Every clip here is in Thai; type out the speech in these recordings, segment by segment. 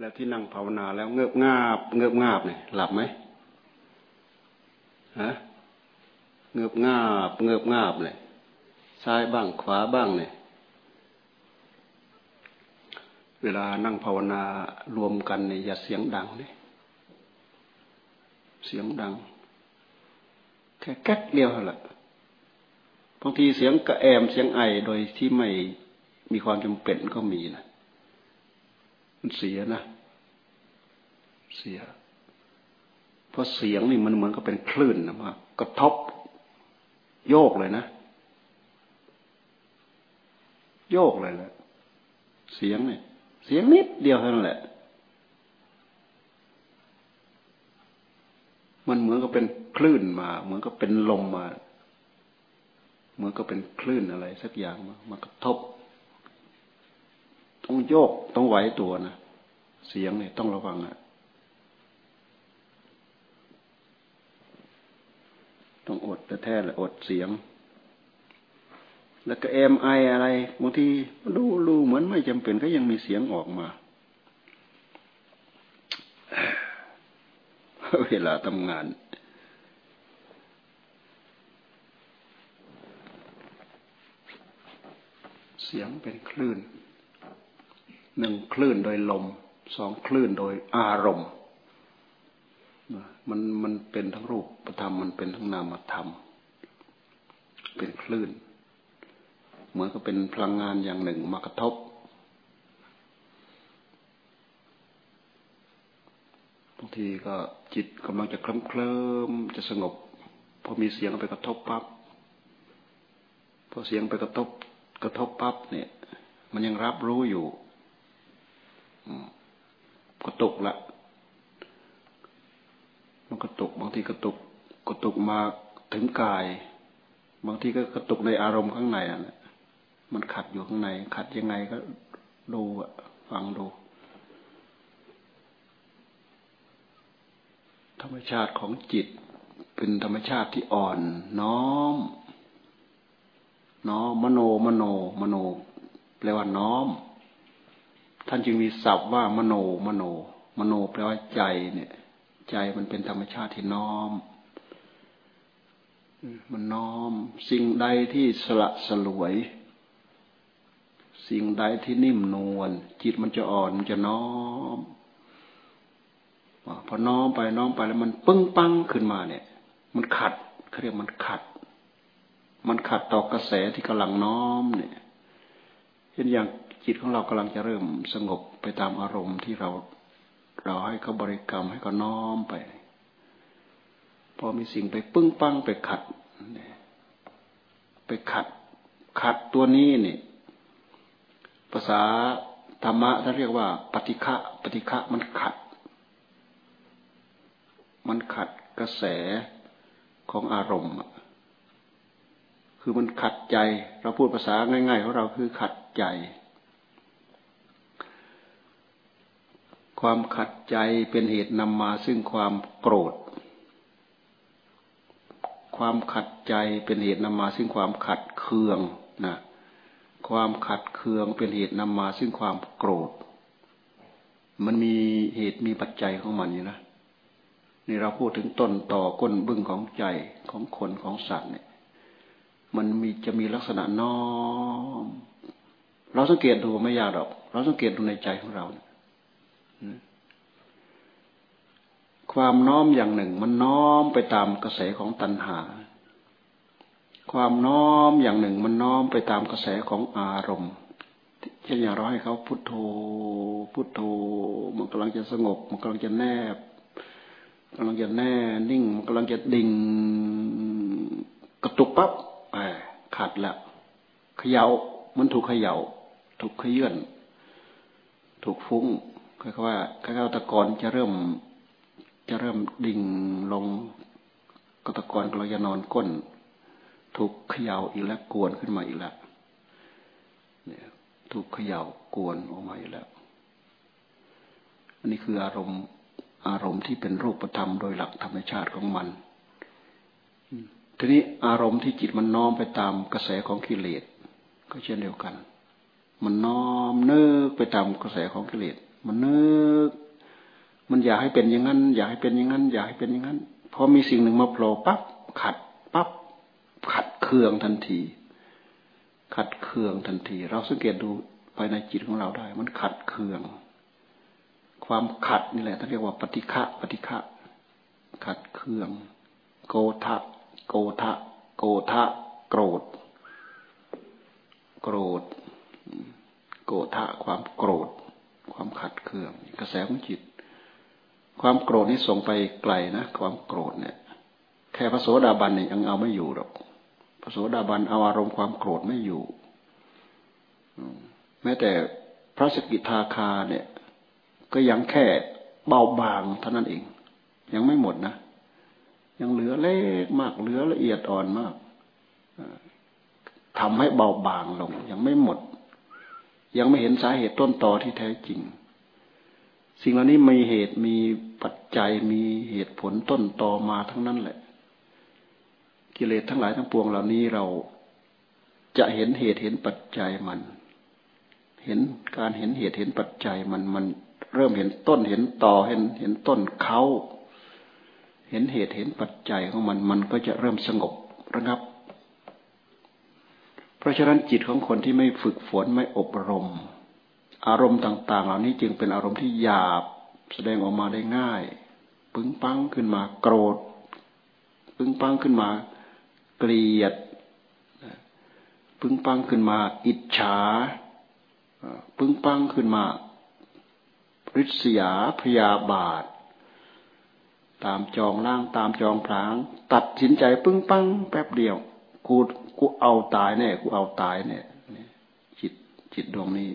แล้วที่นั่งภาวนาแล้วเงือบงาบ เงือบงาบเนี่ยหลับไหมฮะเงือบงาบ เงือบงาบเลยซ้ายบ้างขวาบ้างเนี่ยเวลานั่งภาวนารวมกันเนี่ยอย่าเสียงดังเนี่ยเสียงดัง แค่แก๊กเดียวแหละบางทีเสียงกระแอมเสียงไอโดยที่ไม่มีความจำเป็นก็มีนะ มันเสียนะ เสีย เพราะเสียงนี่มันเหมือนกับเป็นคลื่นนะว่ากระทบโยกเลยนะ โยกเลยแหละเสียงเนี่ยเสียงนิดเดียวเท่านั้นแหละ มันเหมือนกับเป็นคลื่นมา เหมือนกับเป็นลมมา เหมือนกับเป็นคลื่นอะไร สักอย่างมามากระทบ ต้องโยกต้องไหวตัวนะเสียงเนี่ยต้องระวังอะต้องอดแต่แท้และอดเสียง แล้วก็เอ็มไออะไรบางทีดูดูเหมือนไม่จำเป็นก็ยังมีเสียงออกมา เวลาทำงานเสียงเป็นคลื่น หนึ่งคลื่นโดยลมสองคลื่นโดยอารมณ์มันมันเป็นทั้งรูปธรรมมันเป็นทั้งนามธรรม เป็นคลื่น เหมือนกับเป็นพลังงานอย่างหนึ่งมากระทบบางทีก็จิตกำลังจะเคลิ้มเคลิมจะสงบพอมีเสียงไปกระทบปับ๊บพอเสียงไปกระทบกระทบปั๊บเนี่ย มันยังรับรู้อยู่ กระตุกละ มันกระตุกบางทีกระตุกกระตุกมาถึงกาย บางทีก็กระตุกในอารมณ์ข้างในอะมันขัดอยู่ข้างใน ขัดยังไงก็ดูอะ ฟังดู ธรรมชาติของจิต เป็นธรรมชาติที่อ่อน น้อม น้อมมโนมโน มโนแปลว่าน้อม ท่านจึงมีศัพท์ว่ามโนมโน มโนแปลว่าใจเนี่ย ใจมันเป็นธรรมชาติที่น้อม มันน้อม สิ่งใดที่สละสลวย สิ่งใดที่นิ่มนวลจิตมันจะอ่อนมันจะน้อมพอน้อมไปน้อมไปแล้วมันปึ้งปังขึ้นมาเนี่ย มันขัดเขาเรียกมันขัด มันขัดต่อกระแสที่กำลังน้อมเนี่ยเช่นอย่าง จิตของเรากำลังจะเริ่มสงบไปตามอารมณ์ที่เราเราให้เขาบริกรรมให้เขาน้อมไป พอมีสิ่งไปปึ้งปังไปขัด ไปขัด ขัดตัวนี้นี่ภาษาธรรมะท่านเรียกว่า ปฏิฆะปฏิฆะมันขัด มันขัดกระแสของอารมณ์คือมันขัดใจ เราพูดภาษาง่ายๆของเราคือขัดใจ ความขัดใจเป็นเหตุนำมาซึ่งความโกรธ ความขัดใจเป็นเหตุนำมาซึ่งความขัดเคืองนะความขัดเคืองเป็นเหตุนำมาซึ่งความโกรธ มันมีเหตุมีปัจจัยของมันอยู่นะ นี่เราพูดถึงต้นต่อก้นบึ้งของใจของคนของสัตว์เนี่ย มันมีจะมีลักษณะน้อม เราสังเกตดูไม่ยากหรอก เราสังเกตดูในใจของเราเนี่ย ความน้อมอย่างหนึ่ง มันน้อมไปตามกระแสของตัณหา ความน้อมอย่างหนึ่ง มันน้อมไปตามกระแสของอารมณ์เช่นอย่างเราให้เขาพุทโธ พุทโธ มันกำลังจะสงบ มันกำลังจะแนบกำลังจะแน่นิ่ง มันกำลังจะดิ่งกระตุกปั๊บขาดละเขยา่ามันถูกเขยา่า ถูกขยื่นถูกฟุ้ง คือว่าข้าตะกอนจะเริ่ม จะเริ่มดิ่งลงกตะกอนเราจะนอนก้น ถูกเขย่าอีกแล้วกวนขึ้นมาอีกแล้วเนี่ยถูกเขย่ากวนออกมาอีกแล้ว อันนี้คืออารมณ์อารมณ์ที่เป็นรูปธรรมโดยหลักธรรมชาติของมันทีนี้อารมณ์ที่จิตมันน้อมไปตามกระแสของกิเลสก็เช่นเดียวกัน มันน้อมเนิกไปตามกระแสของกิเลส มันนึก มันอยากให้เป็นอย่างนั้น อยากให้เป็นอย่างนั้น อยากให้เป็นอย่างนั้นพอมีสิ่งหนึ่งมาโผล่ปั๊บขัดปั๊บขัดเคืองทันที ขัดเคืองทันที เราสังเกตดูภายในจิตของเราได้ มันขัดเคือง ความขัดนี่แหละท่านเรียกว่าปฏิฆะปฏิฆะขัดเคือง โกทะโกทะโกทะโกรธ โกรธ โกทะความโกรธ ความขัดเคือง กระแสของจิต ความโกรธนี่ส่งไปไกลนะ ความโกรธเนี่ย แค่พระโสดาบันเนี่ยยังเอาไม่อยู่หรอกพระโสดาบันเอาอารมณ์ความโกรธไม่อยู่แม้แต่พระสกิทาคาเนี่ย ก็ยังแค่เบาบางเท่านั้นเอง ยังไม่หมดนะยังเหลือเล็กมากเหลือละเอียดอ่อนมากทำให้เบาบางลง ยังไม่หมด ยังไม่เห็นสาเหตุต้นตอที่แท้จริง สิ่งเหล่านี้มีเหตุมีปัจจัยมีเหตุผลต้นตอมาทั้งนั้นแหละ กิเลสทั้งหลายทั้งปวงเหล่านี้เราจะเห็นเหตุเห็นปัจจัยมัน เห็นการเห็นเหตุเห็นปัจจัยมันมันเริ่มเห็นต้นเห็นต่อเห็นเห็นต้นเขาเห็นเหตุเห็นปัจจัยของมันมันก็จะเริ่มสงบระงับ เพราะฉะนั้นจิตของคนที่ไม่ฝึกฝนไม่อบรม อารมณ์ต่าง ๆ เหล่านี้จึงเป็นอารมณ์ที่หยาบแสดงออกมาได้ง่าย ปึ้งปังขึ้นมาโกรธ ปึ้งปังขึ้นมา เกลียด ปึ้งปังขึ้นมา อิจฉา ปึ้งปังขึ้นมาริษยาพยาบาท ตามจองล่างตามจองพลาง ตัดสินใจปึ้งปังแป๊บเดียว กู กูเอาตายแน่กูเอาตายแน่จิตจิตดวงนี้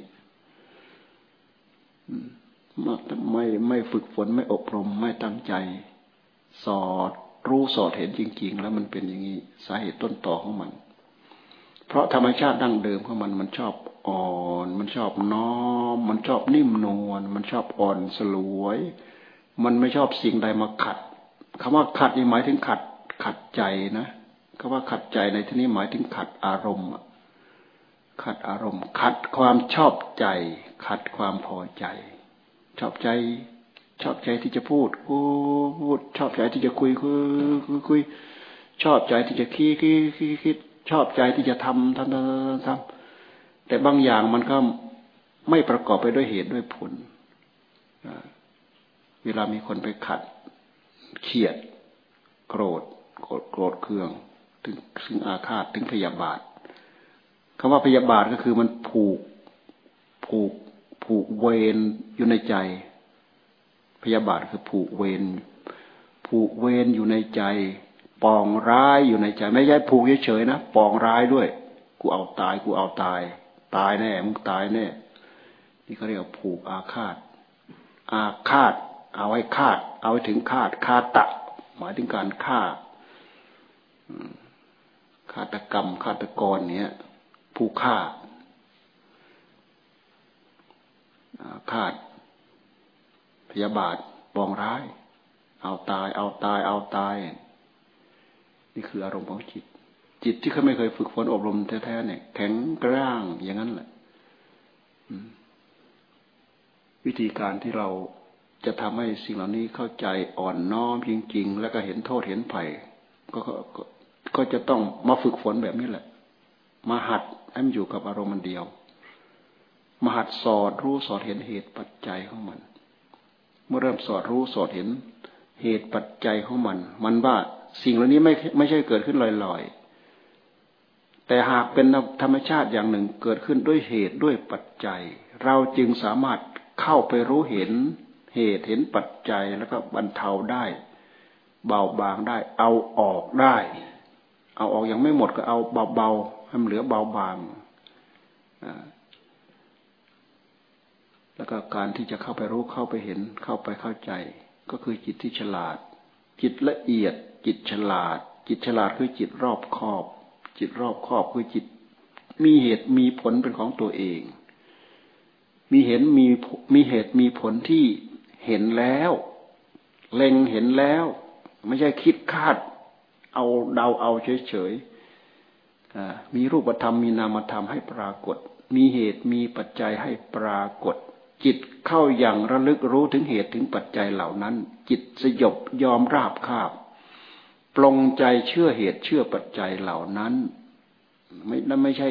ไม่ไม่ฝึกฝนไม่อบรมไม่ตั้งใจ สอดรู้สอดเห็นจริง ๆ แล้วมันเป็นอย่างนี้สาเหตุต้นต่อของมัน เพราะธรรมชาติดั้งเดิมของมันมันชอบอ่อน มันชอบน้อม มันชอบนิ่มนวลมันชอบอ่อนสลวย มันไม่ชอบสิ่งใดมาขัดคำว่าขัดนี่หมายถึงขัดขัดใจนะ คำว่าขัดใจในที่นี้หมายถึงขัดอารมณ์ขัดอารมณ์ ขัดความชอบใจ ขัดความพอใจ ชอบใจ ชอบใจที่จะพูดพูดชอบใจที่จะคุยคุยคุยชอบใจที่จะคิดคิดคิดคิดชอบใจที่จะทำทำทำทำแต่บางอย่างมันก็ไม่ประกอบไปด้วยเหตุด้วยผลเวลามีคนไปขัดเขียด โกรธ โกรธโกรธเคือง ถึงถึงอาฆาตถึงพยาบาทคำว่าพยาบาทก็คือมันผูกผูกผูกเวรอยู่ในใจ พยาบาทคือผูกเวรผูกเวรอยู่ในใจ ปองร้ายอยู่ในใจ ไม่ใช่ผูกเฉยๆนะปองร้ายด้วย กูเอาตายกูเอาตาย ตายแน่มึงตายแน่นี่เขาเรียกว่าผูกอาฆาต อาฆาต เอาไว้คาดเอาไว้ถึงคาดคาตะ หมายถึงการฆ่า ฆาตกรรมฆาตกรเนี่ยผู้ฆ่าคาดพยาบาทปองร้าย เอาตาย เอาตาย เอาตาย นี่คืออารมณ์ของจิต จิตที่เขาไม่เคยฝึกฝนอบรมแท้ๆเนี่ย แข็งกร้างอย่างนั้นแหละวิธีการที่เราจะทำให้สิ่งเหล่านี้เข้าใจอ่อนน้อมจริง ๆ แล้วก็เห็นโทษเห็นภัยก็ ก็จะต้องมาฝึกฝนแบบนี้แหละ มาหัดให้มันอยู่กับอารมณ์มันเดียว มาหัดสอดรู้สอดเห็นเหตุปัจจัยของมัน เมื่อเริ่มสอดรู้สอดเห็นเหตุปัจจัยของมัน มันว่าสิ่งเหล่านี้ไม่ไม่ใช่เกิดขึ้นลอยๆ แต่หากเป็นธรรมชาติอย่างหนึ่งเกิดขึ้นด้วยเหตุด้วยปัจจัย เราจึงสามารถเข้าไปรู้เห็นเหตุเห็นปัจจัยแล้วก็บรรเทาได้ เบาบางได้ เอาออกได้ เอาออกยังไม่หมดก็เอาเบาๆให้มันเหลือเบาบางแล้วก็การที่จะเข้าไปรู้เข้าไปเห็นเข้าไปเข้าใจ ก็คือจิตที่ฉลาด จิตละเอียด จิตฉลาด จิตฉลาดคือจิตรอบคอบ จิตรอบคอบคือจิต มีเหตุมีผลเป็นของตัวเอง มีเห็นมีมีเหตุมีผลที่เห็นแล้ว เล็งเห็นแล้ว ไม่ใช่คิดคาด เอาเดาเอาเฉยๆมีรูปธรรมมีนามธรรมให้ปรากฏ มีเหตุมีปัจจัยให้ปรากฏ จิตเข้าอย่างระลึกรู้ถึงเหตุถึงปัจจัยเหล่านั้น จิตสยบยอมราบคาบปลงใจเชื่อเหตุเชื่อปัจจัยเหล่านั้น ไม่นั่นไม่ใช่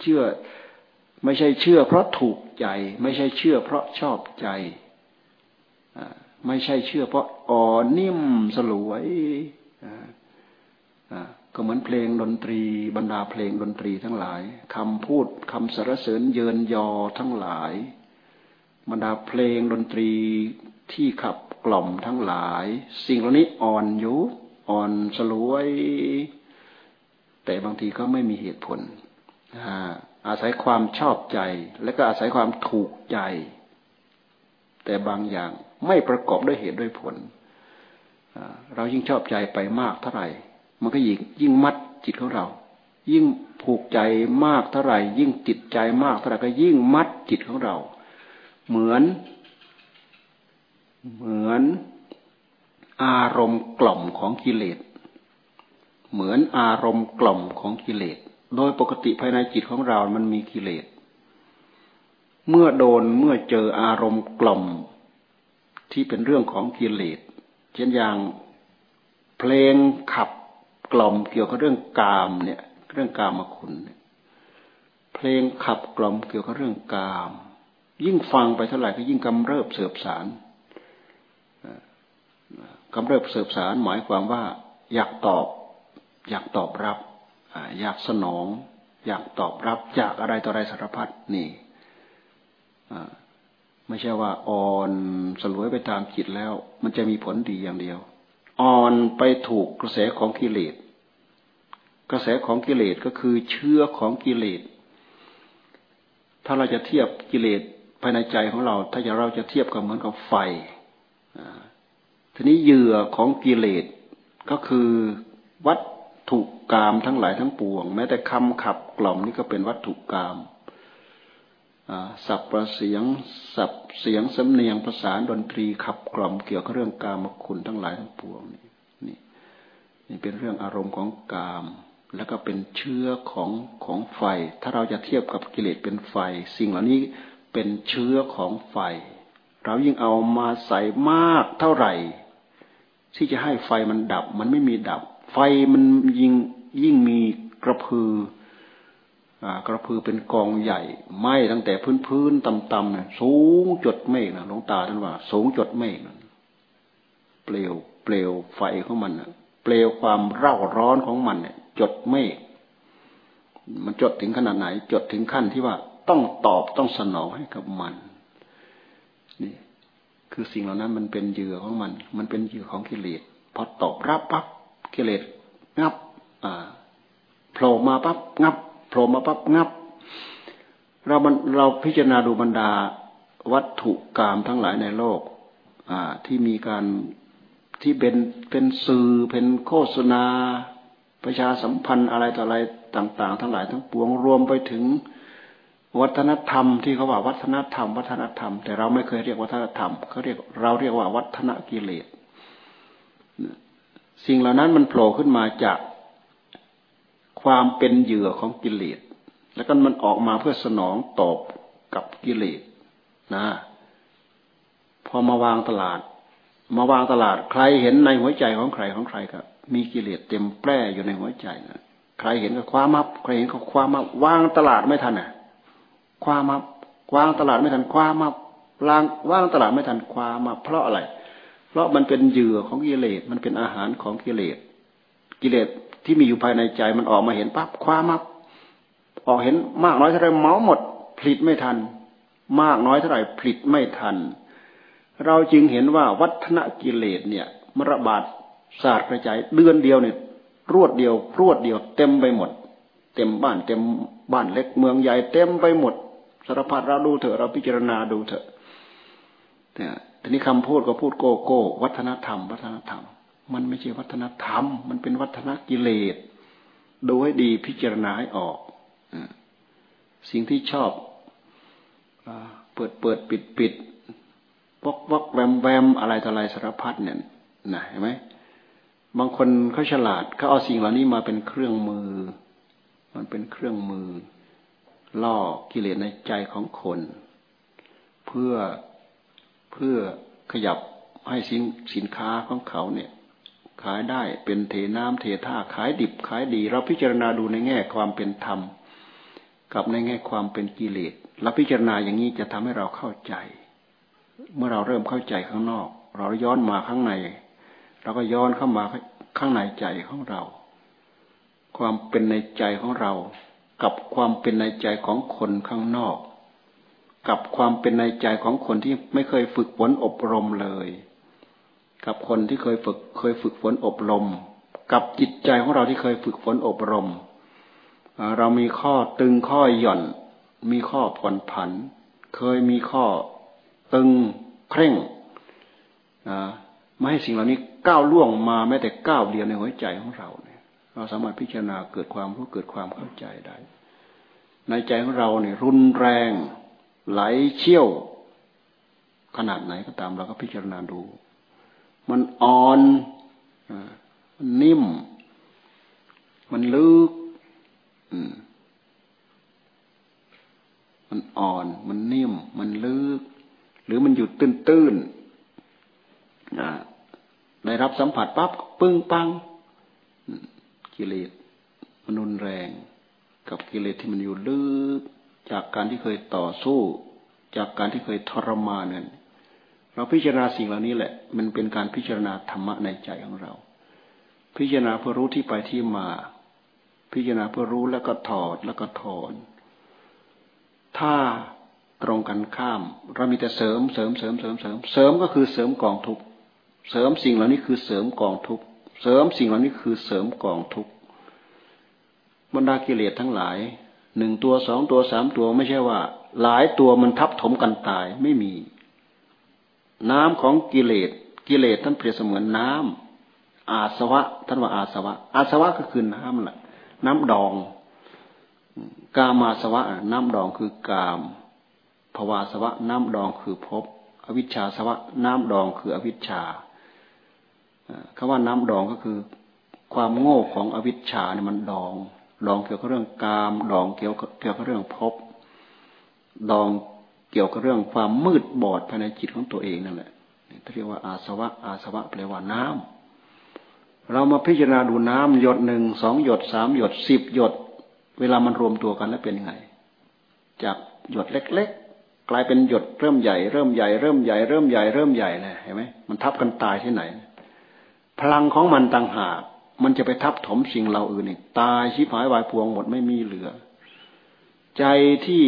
เชื่อ ไม่ใช่เชื่อ เพราะถูกใจ ไม่ใช่เชื่อ เพราะชอบใจไม่ใช่เชื่อ เพราะอ่อนนิ่มสลวย ก็เหมือนเพลงดนตรีบรรดาเพลงดนตรีทั้งหลายคำพูดคำสรรเสริญเยินยอทั้งหลาย บรรดาเพลงดนตรีที่ขับกล่อมทั้งหลาย สิ่งเหล่านี้อ่อนยุอ่อนสลวย แต่บางทีก็ไม่มีเหตุผลอาศัยความชอบใจ และก็อาศัยความถูกใจ แต่บางอย่างไม่ประกอบด้วยเหตุด้วยผล เรายิ่งชอบใจไปมากเท่าไหร่ มันก็ยิ่งยิ่งมัดจิตของเรา ยิ่งผูกใจมากเท่าไหร่ ยิ่งติดใจมากเท่าไหร่ก็ยิ่งมัดจิตของเรา เหมือน เหมือนอารมณ์กล่อมของกิเลส เหมือนอารมณ์กล่อมของกิเลส โดยปกติภายในจิตของเรา มันมีกิเลส เมื่อโดนเมื่อเจออารมณ์กล่อมที่เป็นเรื่องของกิเลส เช่นอย่างเพลงขับ กล่อมเกี่ยวกับเรื่องกามเนี่ย เรื่องกามคุณเพลงขับกล่อมเกี่ยวกับเรื่องกาม ยิ่งฟังไปเท่าไหร่ก็ยิ่งกำเริบเสืบสารกำเริบเสืบสารหมายความว่า อยากตอบ อยากตอบรับอยากสนอง อยากตอบรับจากอะไรต่ออะไรสารพัดนี่ไม่ใช่ว่าอ่อนสลวยไปตามจิตแล้ว มันจะมีผลดีอย่างเดียว อ่อนไปถูกกระแสของกิเลส กระแสของกิเลสก็คือเชื้อของกิเลส ถ้าเราจะเทียบกิเลสภายในใจของเรา ถ้าเราจะเทียบกับเหมือนกับไฟทีนี้เหยื่อของกิเลสก็คือวัตถุกรรมทั้งหลายทั้งปวง แม้แต่คำขับกล่อมนี่ก็เป็นวัตถุกรรมสับประเสียงสับเสียงสำเนียงประสานดนตรีขับกล่อมเกี่ยวกับเรื่องกามคุณทั้งหลายทั้งปวงนี่นี่นี่เป็นเรื่องอารมณ์ของกาม แล้วก็เป็นเชื้อของของไฟ ถ้าเราจะเทียบกับกิเลสเป็นไฟ สิ่งเหล่านี้เป็นเชื้อของไฟ เรายิ่งเอามาใส่มากเท่าไหร่ ที่จะให้ไฟมันดับ มันไม่มีดับ ไฟมันยิ่งยิ่งมีกระพือกระพือเป็นกองใหญ่ไหม้ตั้งแต่พื้นพื้นต่ำๆเนี่ยสูงจดเมฆนะหลวงตาท่านว่า สูงจดเมฆเปลวเปลวไฟของมันเปลวความเร่าร้อนของมันเนี่ย จดเมฆมันจดถึงขนาดไหน จดถึงขั้นที่ว่าต้องตอบต้องสนองให้กับมันนี่คือสิ่งเหล่านั้นมันเป็นเหยื่อของมัน มันเป็นเหยื่อของกิเลสพอตอบรับปั๊บกิเลสงับอ่าโผล่มาปั๊บงับโผล่มาปั๊บงับ เราบันเราพิจารณาดูบรรดาวัตถุกรรมทั้งหลายในโลก อ่าที่มีการที่เป็นเป็นสื่อเป็นโฆษณา ประชาสัมพันธ์อะไรต่ออะไรต่าง ๆ ทั้งหลายทั้งปวงรวมไปถึงวัฒนธรรมที่เขาว่าวัฒนธรรม วัฒนธรรม แต่เราไม่เคยเรียกวัฒนธรรมเขาเรียกเราเรียกว่าวัฒนกิเลสสิ่งเหล่านั้นมันโผล่ขึ้นมาจากความเป็นเหยื่อของกิเลสแล้วก็มันออกมาเพื่อสนองตอบกับกิเลสนะพอมาวางตลาด มาวางตลาดใครเห็นในหัวใจของใครของใครครับ มีกิเลสเต็มแปร่อยู่ในหัวใจนะใครเห็นก็คว้ามับใครเห็นก็คว้ามับวางตลาดไม่ทันอะคว้ามับวางตลาดไม่ทันคว้ามับลางว่างตลาดไม่ทันคว้ามับเพราะอะไร เพราะมันเป็นเหยื่อของกิเลสมันเป็นอาหารของกิเลสกิเลสที่มีอยู่ภายในใจมันออกมาเห็นปั๊บคว้ามับออกเห็นมากน้อยเท่าไรเมาหมดผลิตไม่ทัน มากน้อยเท่าไรผลิตไม่ทัน เราจึงเห็นว่าวัฒนกิเลสเนี่ยมระบาด ศาสตร์กระจายเดือนเดียวเนี่ยรวดเดียวรวดเดียว เต็มไปหมด เต็มบ้าน เต็มบ้านเล็กเมืองใหญ่เต็มไปหมดสารพัดเราดูเถอะเราพิจารณาดูเถอะแต่ทีนี้คำพูดก็พูดโกโก้ วัฒนธรรม วัฒนธรรม มันไม่ใช่วัฒนธรรม มันเป็นวัฒนกิเลสดูให้ดีพิจารณาให้ออกสิ่งที่ชอบเปิดเปิดปิดปิดวอกวอกแวมแวมอะไรต่ออะไรสารพัดเนี่ยนะเห็นไหม บางคนเขาฉลาดเขาเอาสิ่งเหล่านี้มาเป็นเครื่องมือ มันเป็นเครื่องมือ ล่อกิเลสในใจของคน เพื่อเพื่อขยับให้สินสินค้าของเขาเนี่ย ขายได้เป็นเทน้ำเทท่าขายดิบขายดี เราพิจารณาดูในแง่ความเป็นธรรม กับในแง่ความเป็นกิเลสเราพิจารณาอย่างนี้จะทำให้เราเข้าใจ เมื่อเราเริ่มเข้าใจข้างนอก เราย้อนมาข้างใน เราก็ย้อนเข้ามาข้างในใจของเรา ความเป็นในใจของเรา กับความเป็นในใจของคนข้างนอก กับความเป็นในใจของคนที่ไม่เคยฝึกฝนอบรมเลย กับคนที่เคยฝึกเคยฝึกฝนอบรม กับจิตใจของเราที่เคยฝึกฝนอบรม เรามีข้อตึงข้อหย่อน มีข้อผ่อนผัน เคยมีข้อตึงเคร่งไม่ให้สิ่งเหล่านี้ ก้าวล่วงมาแม้แต่ก้าวเดียวในหัวใจของเราเนี่ย เราสามารถพิจารณาเกิดความรู้เกิดความเข้าใจได้ ในใจของเราเนี่ยรุนแรง ไหลเชี่ยว ขนาดไหนก็ตามเราก็พิจารณาดู มันอ่อนมันนิ่ม มันลึกมันอ่อน มันนิ่ม มันลึก หรือมันอยู่ตื้นๆ ได้รับสัมผัสปั๊บปึ้งปัง กิเลสมันรุนแรง กับกิเลสที่มันอยู่ลึกจากการที่เคยต่อสู้ จากการที่เคยทรมานนั่นเราพิจารณาสิ่งเหล่านี้แหละ มันเป็นการพิจารณาธรรมะในใจของเรา พิจารณาเพื่อรู้ที่ไปที่มา พิจารณาเพื่อรู้แล้วก็ถอดแล้วก็ถอน ถ้าตรงกันข้าม เรามีแต่เสริมเสริมเสริมเสริมเสริม เสริมก็คือเสริมกองทุก เสริมสิ่งเหล่านี้คือเสริมกองทุกเสริมสิ่งเหล่านี้คือเสริมกองทุกบรรดากิเลสทั้งหลายหนึ่งตัวสองตัวสามตัวไม่ใช่ว่า หลายตัวมันทับถมกันตายไม่มี น้ำของกิเลสกิเลสท่านเปรียบเสมือนน้ำอาสวะ ท่านว่าอาสวะ อาสวะก็คือน้ำแหละน้ำดอง กามาสวะ น้ำดองคือกามภวาสวะ น้ำดองคือภพอวิชชาสวะ น้ำดองคืออวิชชา คำว่าน้ำดองก็คือ ความโง่ของอวิชชาเนี่ยมันดองดองเกี่ยวกับเรื่องกามดองเกี่ยวกับเกี่ยวกับเรื่องภพดองเกี่ยวกับเรื่องความมืดบอดภายในจิตของตัวเองนั่นแหละเรียกว่าอาสวะ อาสวะแปลว่าน้ำเรามาพิจารณาดูน้ำหยดหนึ่งสองหยดสามหยดสิบหยด เวลามันรวมตัวกันแล้วเป็นยังไง จากหยดเล็ก ๆ กลายเป็นหยดเริ่มใหญ่เริ่มใหญ่เริ่มใหญ่เริ่มใหญ่เริ่มใหญ่เลยเห็นไหมมันทับกันตายที่ไหน พลังของมันต่างหากมันจะไปทับถมสิ่งเราอื่นอีกตายชิบหายวายพวงหมดไม่มีเหลือ ใจที่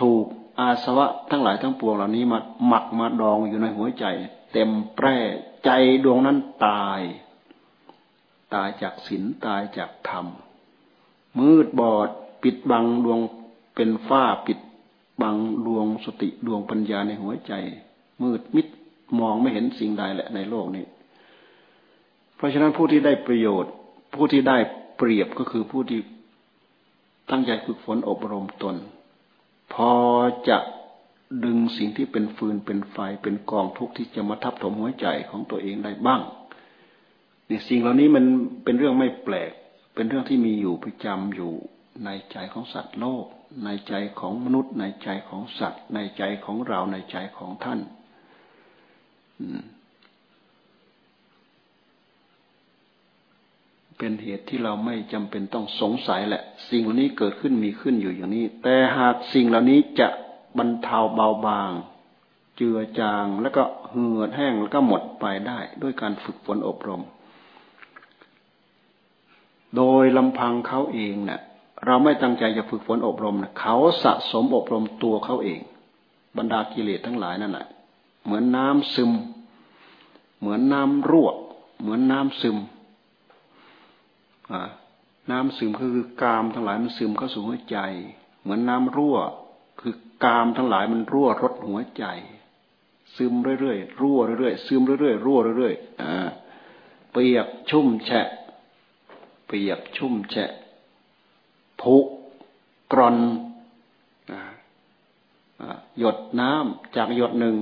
ถูกอาสวะทั้งหลายทั้งปวงเหล่านี้มาหมักมาดองอยู่ในหัวใจ เต็มแปร่ใจดวงนั้นตาย ตายจากศีลตายจากธรรม มืดบอดปิดบังดวงเป็นฝ้าปิดบังดวงสติดวงปัญญาในหัวใจ มืดมิดมองไม่เห็นสิ่งใดแหละในโลกนี้ เพราะฉะนั้นผู้ที่ได้ประโยชน์ ผู้ที่ได้เปรียบก็คือผู้ที่ตั้งใจฝึกฝนอบรมตน พอจะดึงสิ่งที่เป็นฟืนเป็นไฟเป็นกองทุกข์ที่จะมาทับถมหัวใจของตัวเองได้บ้างเนี่ยสิ่งเหล่านี้มันเป็นเรื่องไม่แปลก เป็นเรื่องที่มีอยู่ประจำอยู่ในใจของสัตว์โลก ในใจของมนุษย์ ในใจของสัตว์ ในใจของเราในใจของท่าน อืม เป็นเหตุที่เราไม่จำเป็นต้องสงสัยแหละ สิ่งเหล่านี้เกิดขึ้นมีขึ้นอยู่อย่างนี้ แต่หากสิ่งเหล่านี้จะบรรเทาเบาบาง เจือจางแล้วก็เหือดแห้งแล้วก็หมดไปได้ ด้วยการฝึกฝนอบรม โดยลำพังเขาเองเนะ่ยเราไม่ตั้งใจจะฝึกฝนอบรมนะเขาสะสมอบรมตัวเขาเอง บรรดากิเลสทั้งหลายนั่นแหละเหมือนน้ำซึม เหมือนน้ำรั่ว เหมือนน้ำซึม น้ำซึมคือกามทั้งหลายมันซึมเข้าสู่หัวใจ เหมือนน้ำรั่ว คือกามทั้งหลายมันรั่วรดหัวใจ ซึมเรื่อยๆรั่วเรื่อยๆซึมเรื่อยๆรั่วเรื่อยๆเปียกชุ่มแฉะ เปียกชุ่มแฉะผุกรอนหยดน้ำจากหยดหนึ่ง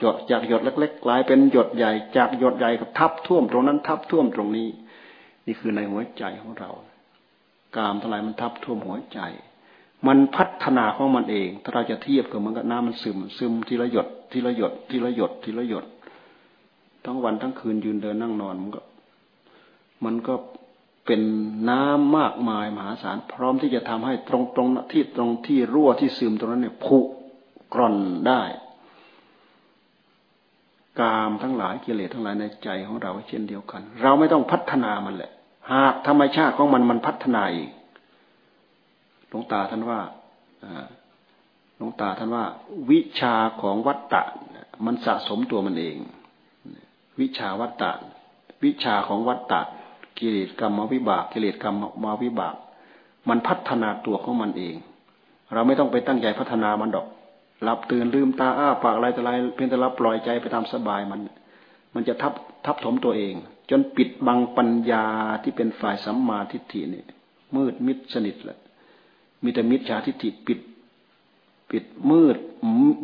หยดจากหยดเล็ก ๆ กลายเป็นหยดใหญ่ จากหยดใหญ่ก็ทับท่วมตรงนั้นทับท่วมตรงนี้ นี่คือในหัวใจของเรา กามทลายมันทับท่วมหัวใจ มันพัฒนาของมันเอง ถ้าเราจะเทียบกับมันกับน้ำมันซึม ซึมทีละหยดทีละหยดทีละหยดทีละหยด ทั้งวันทั้งคืนยืนเดินนั่งนอนมันก็ มันก็เป็นน้ำมากมายมหาศาลพร้อมที่จะทำให้ตรงตรงที่ตรงที่รั่วที่ซึมตรงนั้นเนี่ยผุกร่อนได้ กามทั้งหลายกิเลสทั้งหลายในใจของเราเช่นเดียวกัน เราไม่ต้องพัฒนามันแหละ หากธรรมชาติของมันมันพัฒนาเองหลวงตาท่านว่าหลวงตาท่านว่า วิชาของวัตตะ มันสะสมตัวมันเอง วิชาวัตตะ วิชาของวัตตะกิเลสกรรมวิบากกิเลสกรรมมาวิบาก มันพัฒนาตัวของมันเอง เราไม่ต้องไปตั้งใจพัฒนามันดอก หลับตื่นลืมตาอ้าปากอะไรแต่ไรเพียงแต่เราปล่อยใจไปตามสบายมัน มันจะทับทับถมตัวเอง จนปิดบังปัญญาที่เป็นฝ่ายสัมมาทิฏฐินี่มืดมิดสนิทแหละมีแต่มิจฉาทิฏฐิปิด ปิดมืด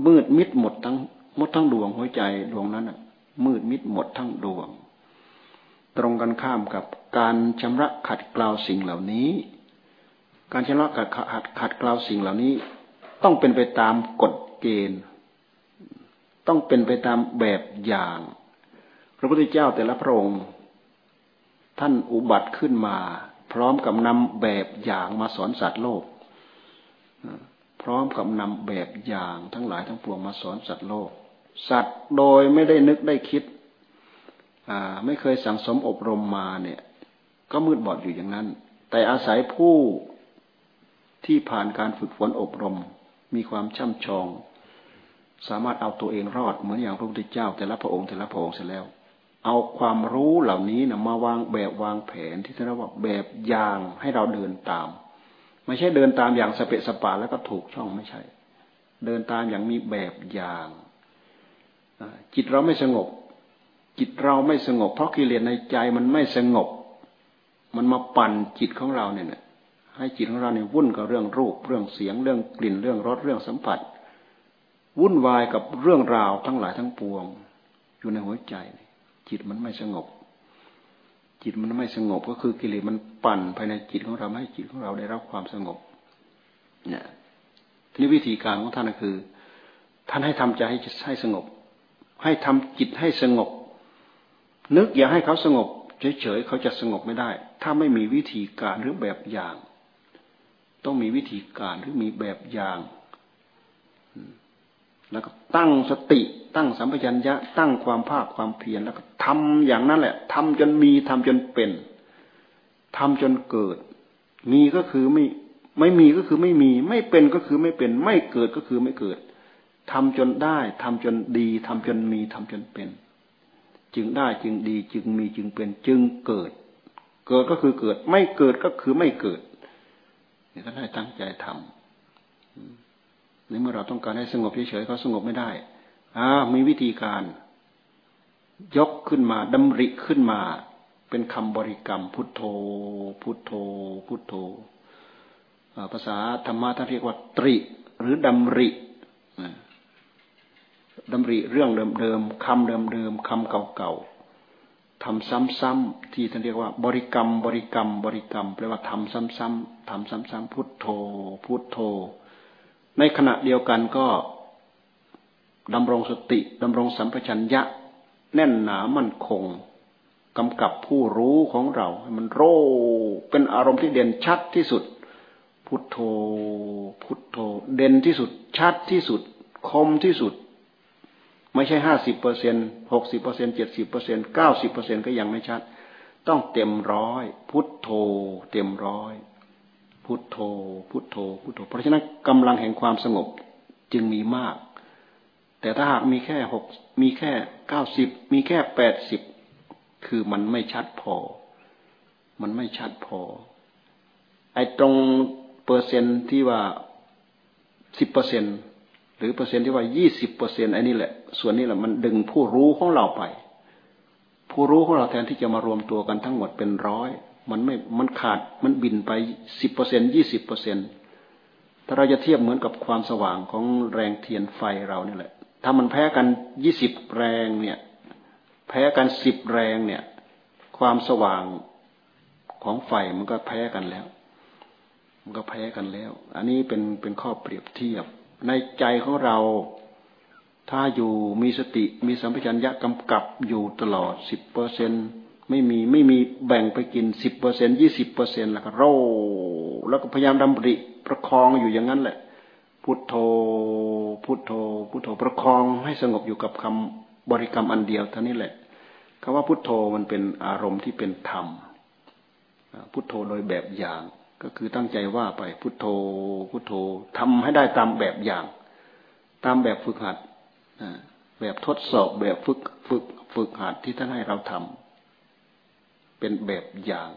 มืดมิดหมดทั้งหมดทั้งดวงหัวใจดวงนั้นอะ มืดมิดหมดทั้งดวง ตรงกันข้ามกับการชำระขัดเกลาสิ่งเหล่านี้ การชำระขัดขัดขัดเกลาสิ่งเหล่านี้ ต้องเป็นไปตามกฎเกณฑ์ ต้องเป็นไปตามแบบอย่าง พระพุทธเจ้าแต่ละพระองค์ ท่านอุบัติขึ้นมา พร้อมกับนำแบบอย่างมาสอนสัตว์โลก พร้อมกับนำแบบอย่างทั้งหลายทั้งปวงมาสอนสัตว์โลก สัตว์โดยไม่ได้นึกได้คิดไม่เคยสั่งสมอบรมมาเนี่ย ก็มืดบอดอยู่อย่างนั้น แต่อาศัยผู้ที่ผ่านการฝึกฝนอบรม มีความช่ำชอง สามารถเอาตัวเองรอดเหมือนอย่างพระพุทธเจ้า แต่ละพระองค์แต่ละพระองค์เสร็จแล้ว เอาความรู้เหล่านี้นะมาวางแบบวางแผนที่ท่านเรียกว่าแบบอย่างให้เราเดินตาม ไม่ใช่เดินตามอย่างสเปะสปาแล้วก็ถูกช่องไม่ใช่ เดินตามอย่างมีแบบอย่างจิตเราไม่สงบ จิตเราไม่สงบ เพราะกิเลสในใจมันไม่สงบ มันมาปั่นจิตของเราเนี่ย ให้จิตของเราเนี่ยวุ่นกับเรื่องรูป เรื่องเสียง เรื่องกลิ่น เรื่องรส เรื่องสัมผัส วุ่นวายกับเรื่องราวทั้งหลายทั้งปวง อยู่ในหัวใจ จิตมันไม่สงบ จิตมันไม่สงบก็คือกิเลสมันปั่นภายในจิตของเราให้จิตของเราได้รับความสงบ เนี่ยนี่วิธีการของท่านก็คือ ท่านให้ทำใจให้ให้สงบ ให้ทำจิตให้สงบ นึกอย่าให้เขาสงบ เฉยๆเขาจะสงบไม่ได้ ถ้าไม่มีวิธีการหรือแบบอย่าง ต้องมีวิธีการหรือมีแบบอย่าง แล้วก็ตั้งสติ ตั้งสัมปชัญญะ ตั้งความภาคความเพียรแล้วก็ทำอย่างนั้นแหละทำจนมีทำจนเป็นทำจนเกิด มีก็คือไม่ไม่มีก็คือไม่มี ไม่เป็นก็คือไม่เป็น ไม่เกิดก็คือไม่เกิดทำจนได้ทำจนดีทำจนมีทำจนเป็น จึงได้จึงดีจึงมีจึงเป็น จึงเกิด เกิดก็คือเกิด ไม่เกิดก็คือไม่เกิด นี่ท่านให้ตั้งใจทำนี่เมื่อเราต้องการให้สงบเฉยๆเขาสงบไม่ได้อ่ามีวิธีการ ยกขึ้นมาดำริขึ้นมา เป็นคำบริกรรม พุทโธ พุทโธ พุทโธภาษาธรรมะท่านเรียกว่า ตริ หรือดำริดำริเรื่องเดิมๆคำเดิมๆคำเก่าๆทำซ้ำๆที่ท่านเรียกว่า บริกรรม บริกรรม บริกรรมแปลว่าทำซ้ำๆ ทำซ้ำๆพุทโธ พุทโธ ในขณะเดียวกันก็ดำรงสติดำรงสัมปชัญญะ แน่นหนามั่นคงกำกับผู้รู้ของเราให้มันโรเป็นอารมณ์ที่เด่นชัดที่สุด พุทโธ พุทโธ เด่นที่สุด ชัดที่สุด คมที่สุด ไม่ใช่ห้าสิบเปอร์เซ็นหกสิบเปอร์เซ็นเจ็ดสิบเปอร์เซ็นเก้าสิบเปอร์เซ็นก็ยังไม่ชัด ต้องเต็มร้อย พุทโธ เต็มร้อย พุทโธ พุทโธ พุทโธ เพราะฉะนั้นกำลังแห่งความสงบจึงมีมาก แต่ถ้าหากมีแค่หกมีแค่เก้าสิบมีแค่แปดสิบคือมันไม่ชัดพอ มันไม่ชัดพอ ไอ้ตรงเปอร์เซ็นที่ว่าสิบเปอร์เซ็นหรือเปอร์เซ็นที่ว่ายี่สิบเปอร์เซ็นไอ้นี่แหละ ส่วนนี้แหละมันดึงผู้รู้ของเราไป ผู้รู้ของเราแทนที่จะมารวมตัวกันทั้งหมดเป็นร้อย มันไม่มันขาดมันบินไปสิบเปอร์เซ็นยี่สิบเปอร์เซ็นต์ถ้าเราจะเทียบเหมือนกับความสว่างของแรงเทียนไฟเรานี่แหละ ถ้ามันแพ้กันยี่สิบแรงเนี่ย แพ้กันสิบแรงเนี่ย ความสว่างของไฟมันก็แพ้กันแล้ว มันก็แพ้กันแล้ว อันนี้เป็นเป็นข้อเปรียบเทียบ ในใจของเรา ถ้าอยู่มีสติมีสัมปชัญญะกำกับอยู่ตลอดสิบเปอร์เซ็น ไม่มีไม่มีแบ่งไปกินสิบเปอร์เซ็นยี่สิบเปอร์เซ็นแล้วก็โรแล้วก็พยายามดำริประคองอยู่อย่างนั้นแหละ พุทโธพุทโธพุทโธประคองให้สงบอยู่กับคำบริกรรมอันเดียวเท่านี้แหละคำว่าพุทโธมันเป็นอารมณ์ที่เป็นธรรมพุทโธโดยแบบอย่างก็คือตั้งใจว่าไปพุทโธพุทโธทำให้ได้ตามแบบอย่าง ตามแบบฝึกหัดแบบทดสอบแบบฝึกฝึกฝึกหัดที่ท่านให้เราทำ เป็นแบบอย่าง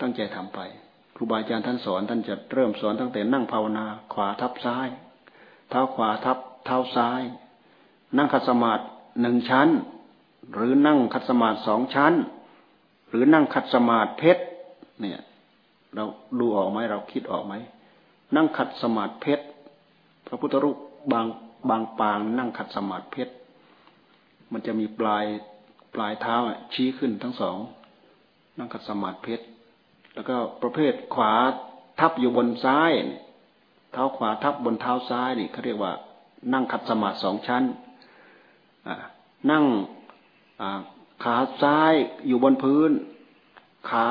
ตั้งใจทำไป ครูบาอาจารย์ท่านสอนท่านจะเริ่มสอนตั้งแต่นั่งภาวนา ขวาทับซ้าย เท้าขวาทับเท้าซ้าย นั่งคัดสมาธิหนึ่งชั้น หรือนั่งคัดสมาธิสองชั้น หรือนั่งคัดสมาธิเพชรเนี่ย เราดูออกไหมเราคิดออกไหมนั่งขัดสมาธิเพชรพระพุทธรูปบางบางปางนั่งขัดสมาธิเพชรมันจะมีปลายปลายเท้าชี้ขึ้นทั้งสอง นั่งขัดสมาธิเพชรแล้วก็ประเภทขวาทับอยู่บนซ้าย เท้าขวาทับบนเท้าซ้ายนี่เขาเรียกว่า นั่งขัดสมาธิสองชั้นนั่งขาซ้ายอยู่บนพื้น ขา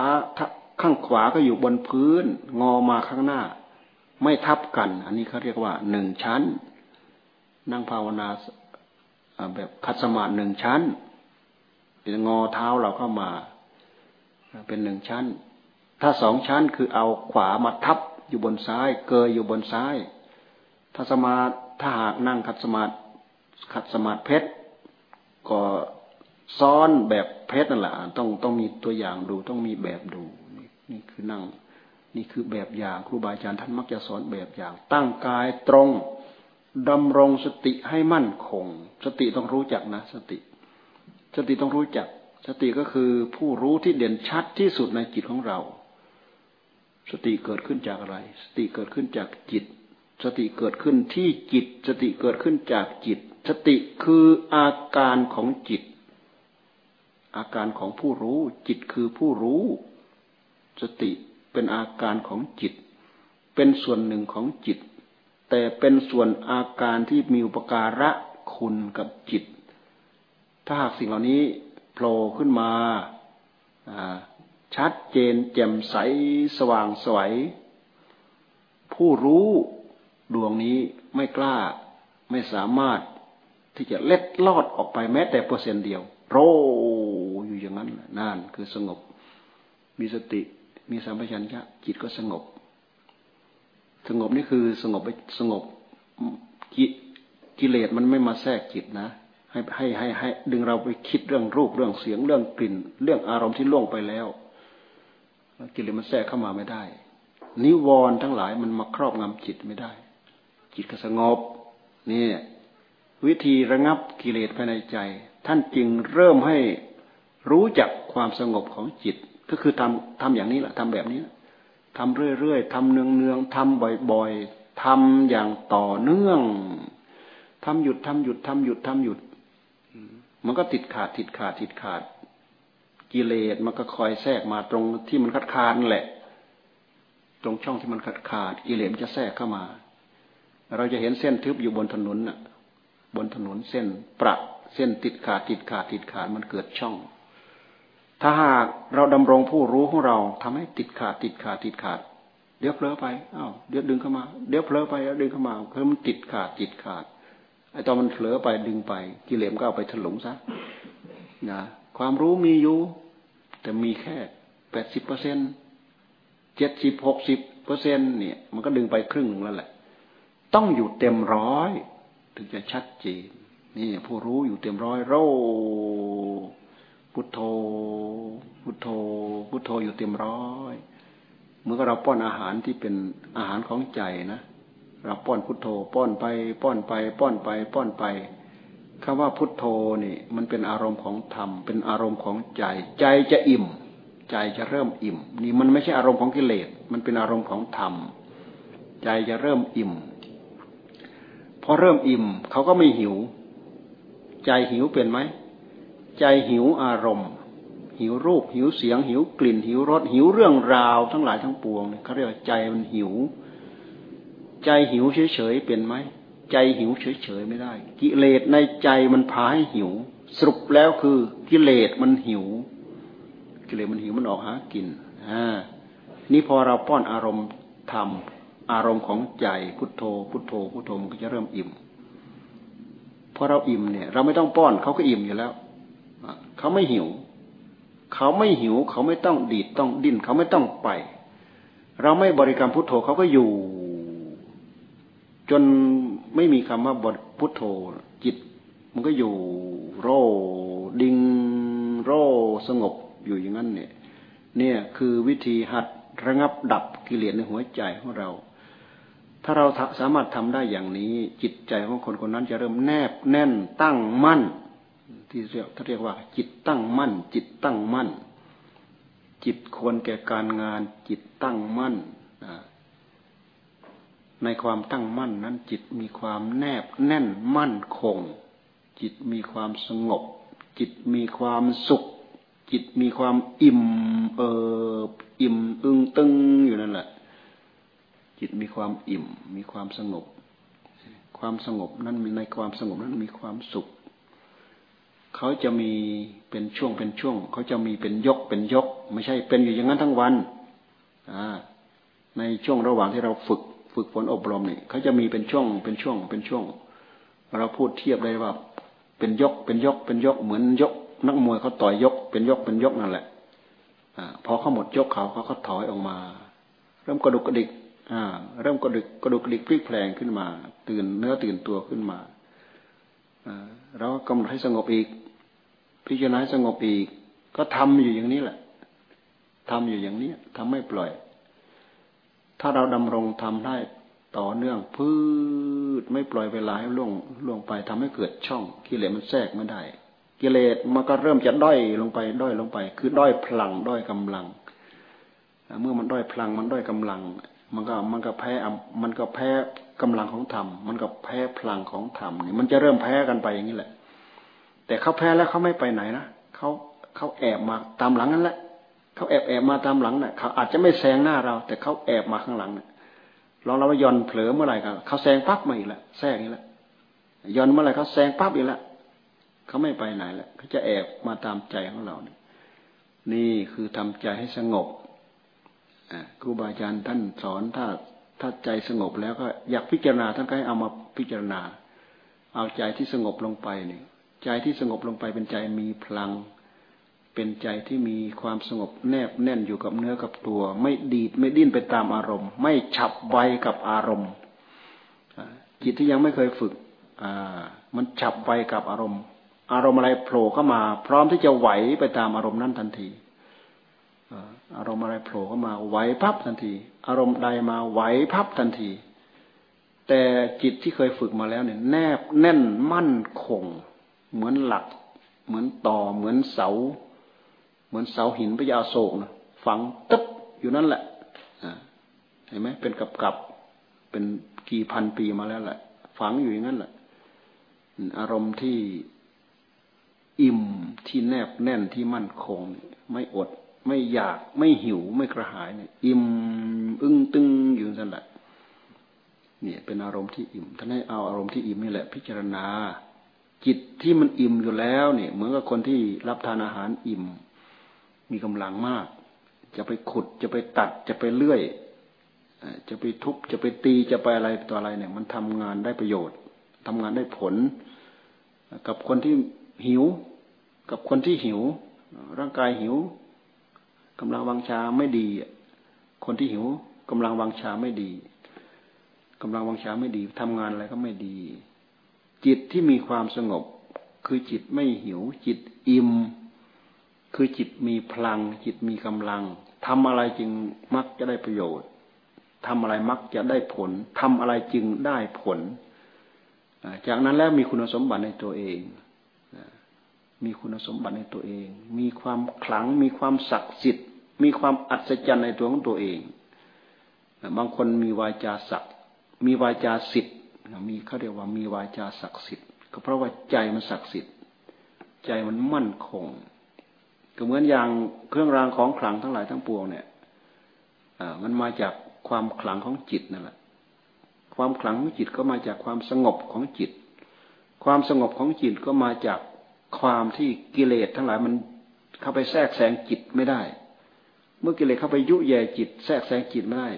ข้างขวาก็อยู่บนพื้น งอมาข้างหน้า ไม่ทับกัน อันนี้เขาเรียกว่าหนึ่งชั้น นั่งภาวนาแบบคัดสมาธิหนึ่งชั้นเป็นงอเท้าเราเข้ามา เป็นหนึ่งชั้น ถ้าสองชั้นคือเอาขวามาทับอยู่บนซ้าย เกยอยู่บนซ้าย ถ้าสมาถ้าหากนั่งคัดสมาธิขัดสมาธิเพชรก็ซ้อนแบบเพชรนั่นแหละต้องต้องมีตัวอย่างดูต้องมีแบบดูนี่คือนั่ง นี่คือแบบอย่างครูบาอาจารย์ท่านมักจะสอนแบบอย่าง ตั้งกายตรงดำรงสติให้มั่นคง สติต้องรู้จักนะ สติ สติต้องรู้จัก สติก็คือผู้รู้ที่เด่นชัดที่สุดในจิตของเรา สติเกิดขึ้นจากอะไร สติเกิดขึ้นจากจิต สติเกิดขึ้นที่จิต สติเกิดขึ้นจากจิต สติคืออาการของจิต อาการของผู้รู้ จิตคือผู้รู้ สติเป็นอาการของจิต เป็นส่วนหนึ่งของจิต แต่เป็นส่วนอาการที่มีอุปการะคุณกับจิต ถ้าหากสิ่งเหล่านี้ โผล่ขึ้นมาชัดเจนแจ่มใสสว่างสวยผู้รู้ดวงนี้ไม่กล้าไม่สามารถที่จะเล็ดลอดออกไปแม้แต่เปอร์เซ็นต์เดียว โรอยู่อย่างนั้นนั่นคือสงบ มีสติมีสัมปชัญญะจิตก็สงบ สงบนี่คือสงบไปสงบกิเลสมันไม่มาแทรกจิตนะ ให้ให้ให้ให้ดึงเราไปคิดเรื่องรูปเรื่องเสียงเรื่องกลิ่น เรื่องอารมณ์ที่ล่วงไปแล้วกิเลสมันแทรกเข้ามาไม่ได้ นิวรณ์ทั้งหลายมันมาครอบงำจิตไม่ได้ จิตก็สงบนี่วิธีระงับกิเลสภายในใจ ท่านจึงเริ่มให้รู้จักความสงบของจิต ก็คือทำทำอย่างนี้แหละทำแบบนี้ทำเรื่อยๆทำเนืองๆทำบ่อยๆทำอย่างต่อเนื่องทำหยุดทำหยุดทำหยุดทำหยุด มันก็ติดขาดติดขาดติดขาด กิเลสมันก็คอยแทรกมาตรงที่มันคัดค้านแหละ ตรงช่องที่มันคัดขาด กิเลสมันจะแทรกเข้ามา เราจะเห็นเส้นทึบอยู่บนถนนน่ะ บนถนนเส้นประเส้นติดขาดติดขาดติดขาดมันเกิดช่อง ถ้าหากเราดำรงผู้รู้ของเราทำให้ติดขาดติดขาดติดขาด เดี๋ยวเผลอไปอ้าวเดี๋ยวดึงเข้ามา เดี๋ยวเผลอไปแล้วดึงเข้ามาเพิ่มมันติดขาดติดขาด ไอ้ตอนมันเผลอไปดึงไป กิเลสก็เอาไปถลุงซะนะความรู้มีอยู่ แต่มีแค่แปดสิบเปอร์เซ็นเจ็ดสิบหกสิบเปอร์เซ็นเนี่ย มันก็ดึงไปครึ่งหนึ่งแล้วแหละ ต้องอยู่เต็มร้อย ถึงจะชัดเจนนี่ผู้รู้อยู่เต็มร้อยโรพุทโธ พุทโธ พุทโธอยู่เต็มร้อยเมื่อเราป้อนอาหารที่เป็นอาหารของใจนะ เราป้อนพุทโธ ป้อนไป ป้อนไป ป้อนไป ป้อนไปคำว่าพุทโธนี่ มันเป็นอารมณ์ของธรรม เป็นอารมณ์ของใจ ใจจะอิ่ม ใจจะเริ่มอิ่ม นี่มันไม่ใช่อารมณ์ของกิเลส มันเป็นอารมณ์ของธรรม ใจจะเริ่มอิ่ม พอเริ่มอิ่ม เขาก็ไม่หิว ใจหิวเป็นไหม ใจหิวอารมณ์หหิวรูป หิวเสียง หิวกลิ่น หิวรส หิวเรื่องราว ทั้งหลายทั้งปวงเขาเรียกว่าใจมันหิว ใจหิวเฉยๆเป็นไหมใจหิวเฉยๆไม่ได้ กิเลสในใจมันพาให้หิว สรุปแล้วคือกิเลสมันหิว กิเลสมันหิวมันออกหากินอ่านี่พอเราป้อนอารมณ์ธรรมอารมณ์ของใจพุทโธ พุทโธพุทโธมันก็จะเริ่มอิ่มพอเราอิ่มเนี่ย เราไม่ต้องป้อนเขาก็อิ่มอยู่แล้วเขาไม่หิว เขาไม่หิว เขาไม่ต้องดีดต้องดิ้นเขาไม่ต้องไป เราไม่บริกรรมพุทโธเขาก็อยู่ จนไม่มีคำว่าบทพุทโธจิต มันก็อยู่โรดิงโรสงบอยู่อย่างนั้นเนี่ย เนี่ยคือวิธีหัดระงับดับกิเลสในหัวใจของเรา ถ้าเราสามารถทำได้อย่างนี้ จิตใจของคนคนนั้นจะเริ่มแนบแน่นตั้งมั่น ที่เรียกถ้าเรียกว่า จิตตั้งมั่น จิตตั้งมั่น จิตควรแก่การงาน จิตตั้งมั่น ในความตั้งมั่นนั้นจิตมีความแนบแน่นมั่นคง จิตมีความสงบ จิตมีความสุข จิตมีความอิ่มเอิบอิ่มอึ้งตึงอยู่นั่นแหละ จิตมีความอิ่ม มีความสงบ ความสงบนั้นในความสงบนั้นมีความสุข เขาจะมีเป็นช่วงเป็นช่วง เขาจะมีเป็นยกเป็นยก ไม่ใช่เป็นอยู่อย่างนั้นทั้งวันในช่วงระหว่างที่เราฝึก ฝึกฝนอบรมนี่เขาจะมีเป็นช่วงเป็นช่วงเป็นช่วง เราพูดเทียบได้ว่า เป็นยกเป็นยกเป็นยกเหมือนยก นักมวยเขาต่อยยก เป็นยกเป็นยกนั่นแหละอพอเขาหมดยกเขาเขาก็ถอยออกมา เริ่มกระดุกกระดิกเริ่มกระดุกกระดุกกระดิกพลิกแพลงขึ้นมา ตื่นเนื้อตื่นตัวขึ้นมาเราก็กำหนดให้สงบอีก พิจารณาสงบอีก ก็ทำอยู่อย่างนี้แหละทำอยู่อย่างนี้ทำไม่ปล่อย ถ้าเราดำรงทำได้ต่อเนื่องพืชไม่ปล่อยเวลาให้ล่วงล่วงไปทำให้เกิดช่องกิเลสมันแทรกไม่ได้ กิเลสมันก็เริ่มจะด้อยลงไปด้อยลงไป คือด้อยพลังด้อยกำลัง เมื่อมันด้อยพลังมันด้อยกำลัง มันก็มันก็แพ้มันก็แพ้กำลังของธรรมมันก็แพ้พลังของธรรมนี่มันจะเริ่มแพ้กันไปอย่างนี้แหละ แต่เขาแพ้แล้วเขาไม่ไปไหนนะเขาเขาแอบมาตามหลังนั่นแหละ เขาแอบแอบมาตามหลังเนะ่ยเขาอาจจะไม่แซงหน้าเรา แต่เขาแอบมาข้างหลังเนะ่ยลองเราไปย่อนเผลอเมื่อไหร่กันเขาแซงปั๊บมาอีกแล้วแซงอีกแล้วย่อนเมื่อไหร่เขาแซงปั๊บอีกแล้วเขาไม่ไปไหนแล้วเขาจะแอบมาตามใจของเราเนี่ยนี่คือทำใจให้สงบครูบาอาจารย์ท่านสอนถ้าถ้าใจสงบแล้วก็อยากพิจารณาท่านก็ให้เอามาพิจารณา เอาใจที่สงบลงไปเนี่ยใจที่สงบลงไปเป็นใจมีพลัง เป็นใจที่มีความสงบแนบแน่นอยู่กับเนื้อกับตัว ไม่ดีดไม่ดิ้นไปตามอารมณ์ ไม่ฉับไวกับอารมณ์จิตที่ยังไม่เคยฝึกมันฉับไวกับอารมณ์ อารมณ์อะไรโผล่เข้ามา พร้อมที่จะไหวไปตามอารมณ์นั้นทันทีอารมณ์อะไรโผล่เข้ามาไหวพับทันที อารมณ์ใดมาไหวพับทันที แต่จิตที่เคยฝึกมาแล้วเนี่ย แนบแน่นมั่นคง เหมือนหลัก เหมือนต่อเหมือนเสา เหมือนเสาหินพระยาโศกนะฝังตึ๊บอยู่นั่นแหละเห็นไหมเป็นกับกับเป็นกี่พันปีมาแล้วแหละ ฝังอยู่อย่างนั้นแหละอารมณ์ที่อิ่มที่แนบแน่นที่มั่นคง ไม่อด ไม่อยากไม่หิวไม่กระหายเนี่ย อิ่มอึ้งตึงอยู่นั่นแหละเนี่ยเป็นอารมณ์ที่อิ่มท่านให้เอาอารมณ์ที่อิ่มนี่แหละ พิจารณา จิตที่มันอิ่มอยู่แล้ว เนี่ย เหมือนกับคนที่รับทานอาหารอิ่ม มีกำลังมาก จะไปขุดจะไปตัดจะไปเลื่อยจะไปทุบจะไปตีจะไปอะไรตัวอะไรเนี่ย มันทำงานได้ประโยชน์ทำงานได้ผล กับคนที่หิว กับคนที่หิว ร่างกายหิวกำลังวังชาไม่ดี คนที่หิวกำลังวังชาไม่ดีกำลังวังชาไม่ดีทำงานอะไรก็ไม่ดี จิตที่มีความสงบ คือจิตไม่หิว จิตอิ่ม คือจิตมีพลัง จิตมีกำลังทำอะไรจึงมักจะได้ประโยชน์ทำอะไรมักจะได้ผลทำอะไรจึงได้ผล จากนั้นแล้วมีคุณสมบัติในตัวเอง มีคุณสมบัติในตัวเอง มีความขลัง มีความศักดิ์สิทธิ์ มีความอัศจรรย์ในตัวของตัวเอง บางคนมีวาจาศักดิ์มีวาจาสิทธิ์มีเขาเรียกว่ามีวาจาศักดิ์สิทธิ์ก็เพราะว่าใจมันศักดิ์สิทธิ์ ใจมันมั่นคง ก็เหมือนอย่างเครื่องรางของขลังทั้งหลายทั้งปวงเนี่ยมันมาจากความขลังของจิตนั่นแหละ ความขลังของจิตก็มาจากความสงบของจิต ความสงบของจิตก็มาจากความที่กิเลสทั้งหลายมันเข้าไปแทรกแซงจิตไม่ได้ เมื่อกิเลสเข้าไปยุแย่จิต แทรกแซงจิตไม่ได้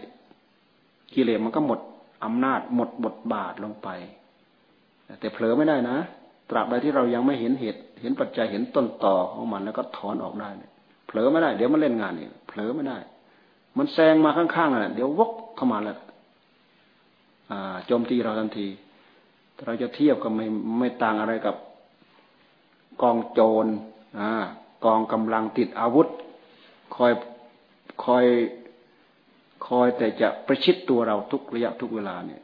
กิเลสมันก็หมดอำนาจหมดบทบาทลงไป แต่เผลอไม่ได้นะ ตราบใดที่เรายังไม่เห็นเหตุ เห็นปัจจัยเห็นต้นต่อของมันแล้วก็ถอนออกได้เผลอไม่ได้ เดี๋ยวมันเล่นงานเนี่ยเผลอไม่ได้ มันแซงมาข้างๆน่ะเดี๋ยววกเข้ามาแล้วโจมตีเราทันที เราจะเทียบก็ไม่ไม่ต่างอะไรกับกองโจรกองกำลังติดอาวุธ คอยคอยคอยแต่จะประชิดตัวเราทุกระยะทุกเวลาเนี่ย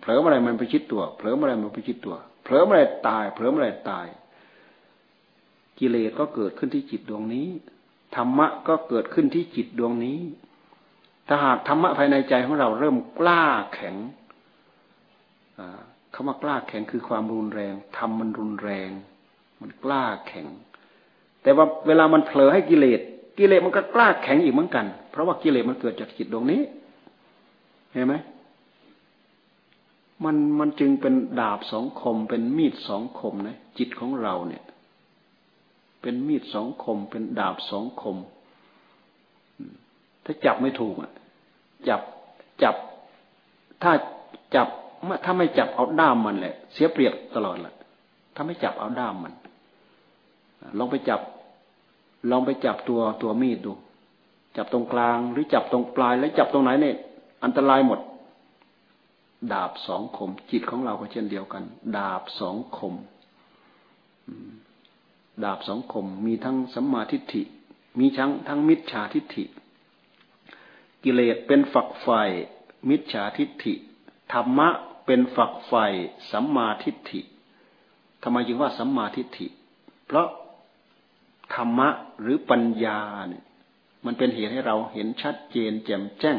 เผลอเมื่อไรมันประชิดตัวเผลอเมื่อไรมันประชิดตัว เผลอเมื่อไรตาย เผลอเมื่อไรตาย กิเลสก็เกิดขึ้นที่จิตดวงนี้ ธรรมะก็เกิดขึ้นที่จิตดวงนี้ ถ้าหากธรรมะภายในใจของเราเริ่มกล้าแข็งคำว่ากล้าแข็งคือความรุนแรงทำมันรุนแรง มันกล้าแข็ง แต่ว่าเวลามันเผลอให้กิเลส กิเลสมันก็กล้าแข็งอีกเหมือนกัน เพราะว่ากิเลสมันเกิดจากจิตดวงนี้ เห็นไหม มันมันจึงเป็นดาบสองคม เป็นมีดสองคมนะจิตของเราเนี่ย เป็นมีดสองคม เป็นดาบสองคม ถ้าจับไม่ถูกอะ จับจับ ถ้าจับถ้าไม่จับเอาด้ามมันแหละ เสียเปรียบตลอดแหละถ้าไม่จับเอาด้ามมันลองไปจับ ลองไปจับตัวตัวมีดดู จับตรงกลางหรือจับตรงปลายแล้วจับตรงไหนเนี่ย อันตรายหมด ดาบสองคม จิตของเราก็เช่นเดียวกัน ดาบสองคม ดาบสองคม มีทั้งสัมมาทิฏฐิ มีทั้งทั้งมิจฉาทิฏฐิ กิเลสเป็นฝักไฟมิจฉาทิฏฐิ ธรรมะเป็นฝักไฟสัมมาทิฏฐิทำไมจึงว่าสัมมาทิฏฐิ เพราะธรรมะหรือปัญญาเนี่ยมันเป็นเหตุให้เราเห็นชัดเจนแจ่มแจ้ง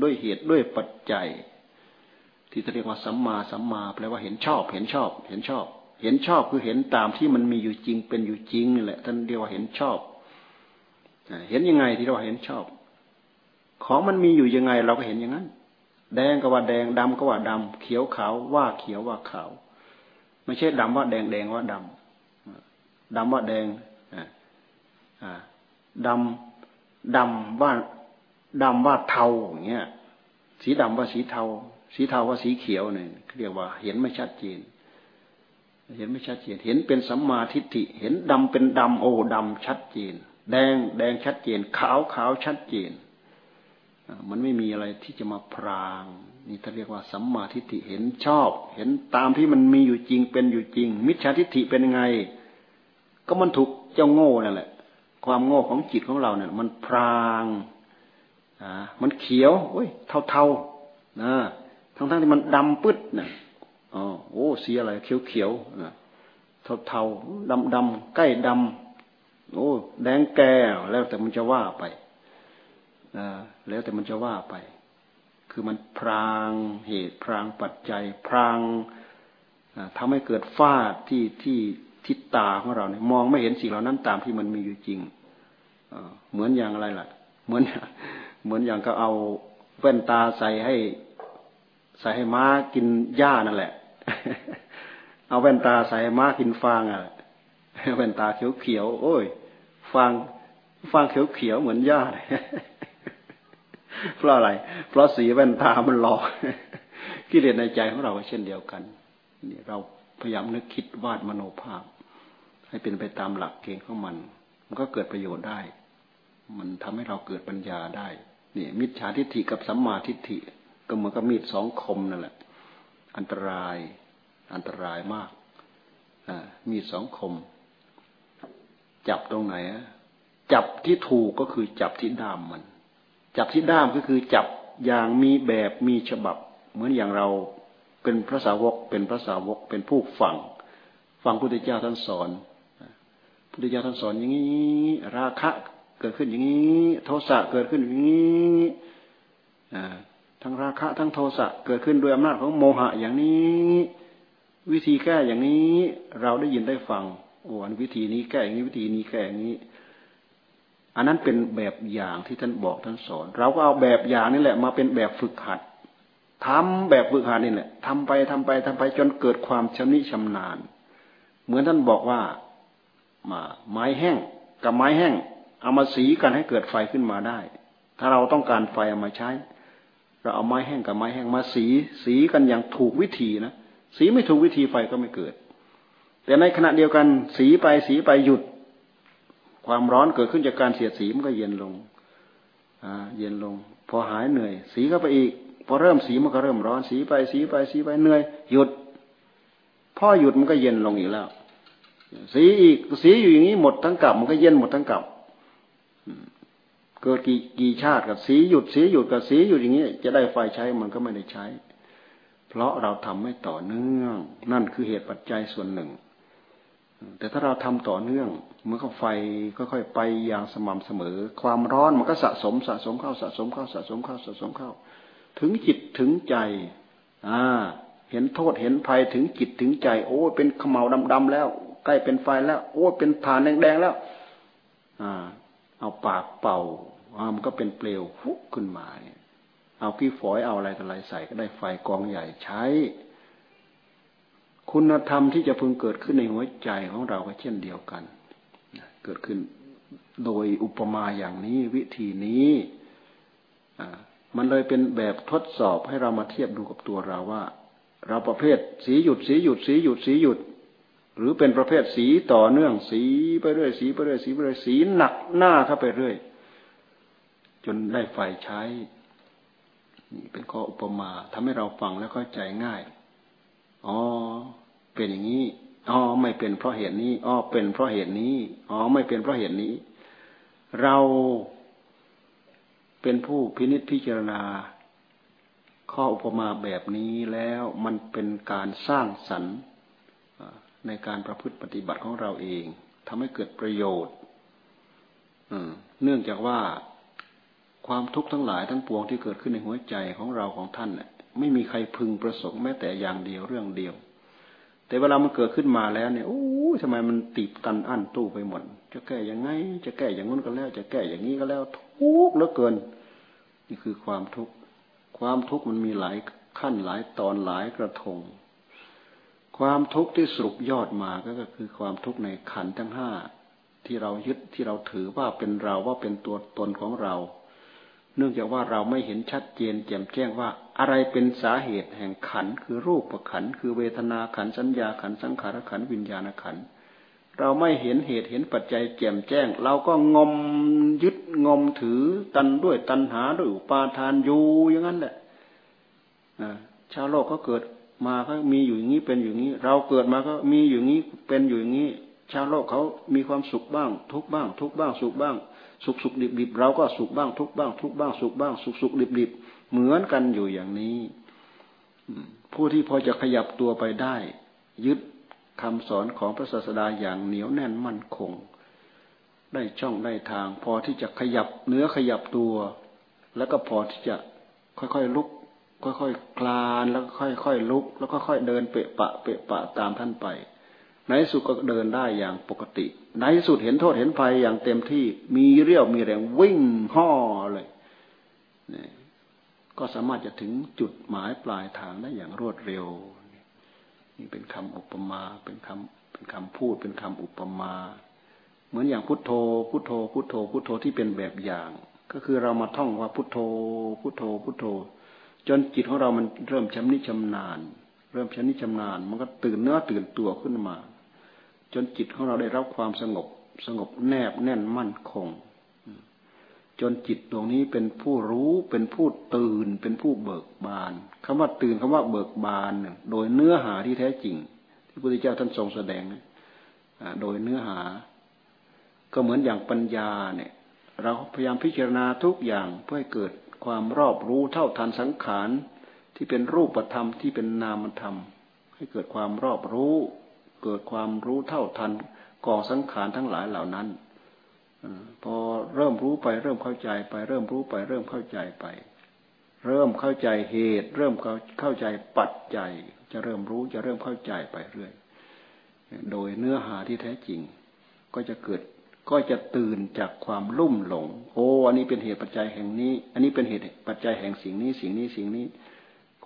ด้วยเหตุด้วยปัจจัย ที่เรียกว่าสัมมาสัมมาแปลว่าเห็นชอบ เห็นชอบ เห็นชอบ เห็นชอบคือเห็นตามที่มันมีอยู่จริงเป็นอยู่จริงนี่แหละท่านเรียกว่าเห็นชอบเห็นยังไงที่เราเห็นชอบ ของมันมีอยู่ยังไงเราก็เห็นอย่างนั้น แดงก็ว่าแดงดำก็ว่าดำเขียวขาวว่าเขียวว่าขาว ไม่ใช่ดำว่าแดงแดงว่าดำดำว่าแดงดำดำว่าดำว่าเทาอย่างเงี้ย สีดำว่าสีเทา สีเทาว่าสีเขียวเนี่ยเรียกว่า เห็นไม่ชัดเจน เห็นไม่ชัดเจน เห็นเป็นสัมมาทิฏฐิ เห็นดำเป็นดำโอ้ดำชัดเจน แดงแดงชัดเจน ขาวขาวชัดเจน มันไม่มีอะไรที่จะมาพราง นี่ถ้าเรียกว่าสัมมาทิฏฐิเห็นชอบ เห็นตามที่มันมีอยู่จริงเป็นอยู่จริง มิจฉาทิฏฐิเป็นยังไง ก็มันถูกเจ้าโง่นั่นแหละ ความโง่ของจิตของเราเนี่ย มันพรางอ่ามันเขียวโอ้ยเทาเทานะ ทั้งทั้งที่มันดำปึ๊ดนี่ยอ๋อโอ้สีอะไร เขียวเขียวนะเทาเทาดำดำใกล้ดำโอ้แดงแก่แล้วแต่มันจะว่าไปอแล้วแต่มันจะว่าไป คือมันพรางเหตุพรางปัจจัย พรางทำให้เกิดฟาที่ที่ทิศตาของเราเนี่ยมองไม่เห็นสิ่งเหล่านั้นตามที่มันมีอยู่จริงเหมือนอย่างอะไรล่ะ เหมือนเหมือนอย่างก็เอาแว่นตาใส่ให้ ใส่ให้ม้ากินหญ้านั่นแหละ เอาแว่นตาใส่ให้ม้ากินฟางอะแว่นตาเขียวเขียวโอ้ย ฟางฟางเขียวเขียวเหมือนหญ้าเพราะอะไร เพราะสีแว่นตามันหลอกกิเลสในใจของเราเช่นเดียวกันนี่เราพยายามนึกคิดวาดมโนภาพ ให้เป็นไปตามหลักเกณฑ์ของมัน มันก็เกิดประโยชน์ได้ มันทำให้เราเกิดปัญญาได้ นี่ มิจฉาทิฏฐิกับสัมมาทิฏฐิ ก็เหมือนกับมีดสองคมนั่นแหละ อันตราย อันตรายมากอมีดสองคม จับตรงไหนจับที่ถูกก็คือจับที่ด้ามมัน จับที่ด้ามก็คือจับอย่างมีแบบมีฉบับ เหมือนอย่างเราเป็นพระสาวก เป็นพระสาวก เป็นผู้ฟังฟังพุทธเจ้าท่านสอนพุทธเจ้าท่านสอนอย่างนี้ ราคะเกิดขึ้นอย่างนี้ โทสะเกิดขึ้นอย่างนี้ ทั้งราคะทั้งโทสะเกิดขึ้นด้วยอำนาจของโมหะอย่างนี้ วิธีแก้อย่างนี้ เราได้ยินได้ฟังโอ้วิธีนี้แก้อย่างนี้วิธีนี้แก้อย่างนี้ อันนั้นเป็นแบบอย่างที่ท่านบอกท่านสอน เราก็เอาแบบอย่างนี่แหละ มาเป็นแบบฝึกหัดทำแบบฝึกหัดนี่แหละทำไปทำไปทำไปจนเกิดความชำนิชำนาญ เหมือนท่านบอกว่ามาไม้แห้งกับไม้แห้ง เอามาสีกันให้เกิดไฟขึ้นมาได้ ถ้าเราต้องการไฟเอามาใช้ เราเอาไม้แห้งกับไม้แห้งมาสี สีกันอย่างถูกวิธีนะสีไม่ถูกวิธีไฟก็ไม่เกิด แต่ในขณะเดียวกัน สีไปสีไปหยุด ความร้อนเกิดขึ้นจากการเสียดสีมันก็เย็นลงอ่าเย็นลง พอหายเหนื่อย สีเข้าไปอีก พอเริ่มสีมันก็เริ่มร้อนสีไปสีไปสีไปเหนื่อย หยุดพอหยุดมันก็เย็นลงอีกแล้ว สีอีกสีอยู่อย่างนี้หมดทั้งกลับมันก็เย็นหมดทั้งกลับ เกิดกี่กี่ชาติกับสีหยุดสีหยุดกับสีหยุดอย่างนี้จะได้ไฟใช้มันก็ไม่ได้ใช้ เพราะเราทำไม่ต่อเนื่อง นั่นคือเหตุปัจจัยส่วนหนึ่ง แต่ถ้าเราทำต่อเนื่องเมื่อก็ไฟค่อยๆไปอย่างสม่ำเสมอ ความร้อนมันก็สะสมสะสมเข้าสะสมเข้าสะสมเข้าสะสมเข้า ถึงจิตถึงใจ อ่า เห็นโทษเห็นภัยถึงจิตถึงใจ โอ้เป็นขมเหลาดำๆแล้ว ใกล้เป็นไฟแล้ว โอ้เป็นฐานแดงๆแล้ว อ่า เอาปากเป่า มันก็เป็นเปลวฟุกขึ้นมาเนี่ย เอาขี้ฝอยเอาอะไรต่ออะไรใส่ก็ได้ไฟกองใหญ่ใช้ คุณธรรมที่จะพึงเกิดขึ้นในหัวใจของเราก็เช่นเดียวกัน เกิดขึ้นโดยอุปมาอย่างนี้วิธีนี้มันเลยเป็นแบบทดสอบให้เรามาเทียบดูกับตัวเราว่า เราประเภทสีหยุดสีหยุดสีหยุดสีหยุด หรือเป็นประเภทสีต่อเนื่องสีไปเรื่อยสีไปเรื่อยสีไปเรื่อยสีหนักหน้าเข้าไปเรื่อย จนได้ไฟใช้ นี่เป็นข้ออุปมาทำให้เราฟังแล้วเข้าใจง่าย อ๋อ เป็นอย่างนี้ อ๋อ ไม่เป็นเพราะเหตุนี้ อ๋อ เป็นเพราะเหตุนี้ อ๋อ ไม่เป็นเพราะเหตุนี้ เราเป็นผู้พินิจพิจารณา ข้ออุปมาแบบนี้แล้วมันเป็นการสร้างสรรค์ในการประพฤติปฏิบัติของเราเองทำให้เกิดประโยชน์เนื่องจากว่า ความทุกข์ทั้งหลายทั้งปวงที่เกิดขึ้นในหัวใจของเราของท่านเนี่ยไม่มีใครพึงประสงค์แม้แต่อย่างเดียวเรื่องเดียว แต่เวลามันเกิดขึ้นมาแล้วเนี่ยโอ้ทำไมมันตีบตันอั้นตู้ไปหมดจะแก้ยังไง จะแก้อย่างนู้นก็แล้ว จะแก้อย่างนี้ก็แล้วทุกข์เหลือเกิน นี่คือความทุกข์ความทุกข์มันมีหลายขั้นหลายตอนหลายกระทง ความทุกข์ที่สรุปยอดมาก็คือความทุกข์ในขันทั้งห้าที่เรายึดที่เราถือว่าเป็นเราว่าเป็นตัวตนของเรา เนื่องจากว่าเราไม่เห็นชัดเจนแจ่มแจ้งว่าอะไรเป็นสาเหตุแห่งขันคือรูปขันคือเวทนาขันสัญญาขันสังขารขันวิญญาณขันเราไม่เห็นเหตุเห็นปัจจัยแจ่มแจ้ง เราก็งมยึดงมถือตันด้วยตันหาด้วยอุปาทานอยู่อย่างนั้นแหละชาวโลกก็เกิดมาก็มีอยู่อย่างนี้เป็นอยู่อย่างนี้ เราเกิดมาก็มีอยู่อย่างนี้เป็นอยู่อย่างนี้ ชาวโลกเขามีความสุขบ้าง ทุกบ้าง ทุกบ้างสุขบ้าง สุขสุขดิบดิบเราก็สุขบ้างทุกบ้าง ทุกบ้างสุขบ้าง สุขสุขดิบดิบเหมือนกันอยู่อย่างนี้ผู้ที่พอจะขยับตัวไปได้ ยึดคำสอนของพระศาสดาอย่างเหนียวแน่นมั่นคง ได้ช่องได้ทาง พอที่จะขยับเนื้อขยับตัว แล้วก็พอที่จะค่อยๆลุก ค่อยๆคคลานแล้วค่อยๆลุก แล้วก็ค่อยเดินเปะปะเปะปะตามท่านไป ในสุดก็เดินได้อย่างปกติ ในสุดเห็นโทษเห็นภัยอย่างเต็มที่ มีเรี่ยวมีแรงวิ่งห่อเลยนี่ก็สามารถจะถึงจุดหมายปลายทางได้อย่างรวดเร็ว นี่เป็นคำอุปมา เป็นคำเป็นคำพูด เป็นคำอุปมา เหมือนอย่างพุทโธ พุทโธ พุทโธ พุทโธที่เป็นแบบอย่าง ก็คือเรามาท่องว่าพุทโธ พุทโธ พุทโธ จนจิตของเรามันเริ่มชำนิชำนาญ เริ่มชำนิชำนาญ มันก็ตื่นเนื้อตื่นตัวขึ้นมา จนจิตของเราได้รับความสงบ สงบแนบแน่นมั่นคง จนจิตดวงนี้เป็นผู้รู้เป็นผู้ตื่นเป็นผู้เบิกบานคำว่าตื่นคำว่าเบิกบานโดยเนื้อหาที่แท้จริง ที่พระพุทธเจ้าท่านทรงแสดงโดยเนื้อหา ก็เหมือนอย่างปัญญาเนี่ย เราพยายามพิจารณาทุกอย่างเพื่อให้เกิดความรอบรู้เท่าทันสังขารที่เป็นรูปธรรมที่เป็นนามธรรม ให้เกิดความรอบรู้ เกิดความรู้เท่าทันกองสังขารทั้งหลายเหล่านั้นพอเริ่มรู้ไปเริ่มเข้าใจไป เริ่มรู้ไป เริ่มเข้าใจไป เริ่มเข้าใจเหตุ เริ่มเข้าใจปัจจัย จะเริ่มรู้จะเริ่มเข้าใจไปเรื่อย โดยเนื้อหาที่แท้จริง ก็จะเกิดก็จะตื่นจากความลุ่มหลง โอ้ อันนี้เป็นเหตุปัจจัยแห่งนี้ อันนี้เป็นเหตุปัจจัยแห่งสิ่งนี้ สิ่งนี้สิ่งนี้